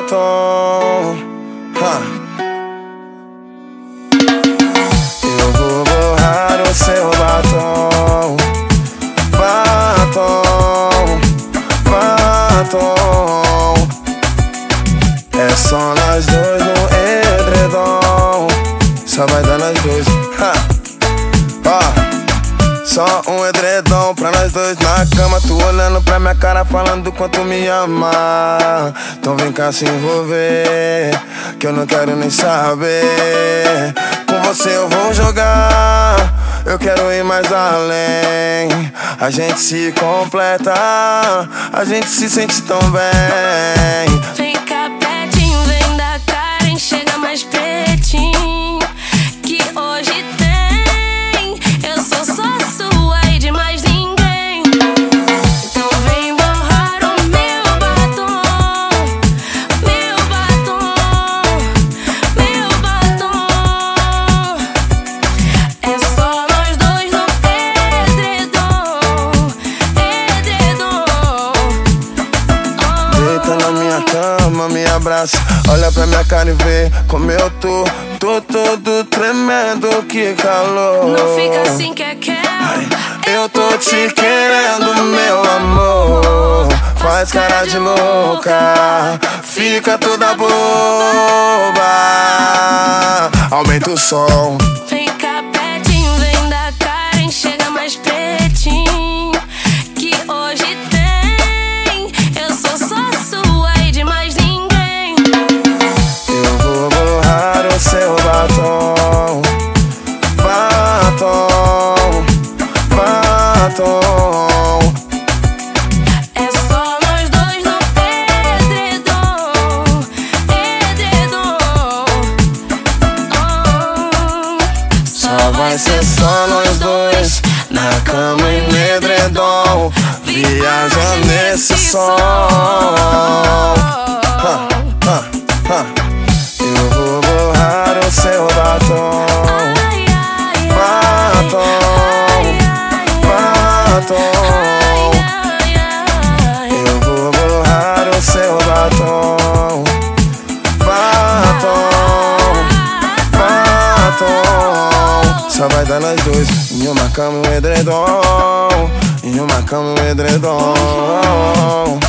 batom. Eu vou borrar o seu batom. Batom, batom. É só nós dois no edredom. Só vai dar nós dois. Ha. Só um edredom pra nós dois na cama. Tu olhando pra minha cara, falando quanto me ama. Então vem cá se envolver, que eu não quero nem saber. Com você eu vou jogar, eu quero ir mais além. A gente se completa, a gente se sente tão bem. Minha cama, me abraça. Olha pra minha cara e vê como eu tô. Tô todo tremendo, que calor. Não fica assim que é quer. Eu tô te querendo, meu amor. Faz cara de louca, fica toda boba. Aumenta o som. Batom. É só nós dois no edredom, edredom. Oh, Só vai ser só nós dois Na cama e no edredom Viaja nesse som dar nós dois Em uma cama um edredom. Em uma cama um edredom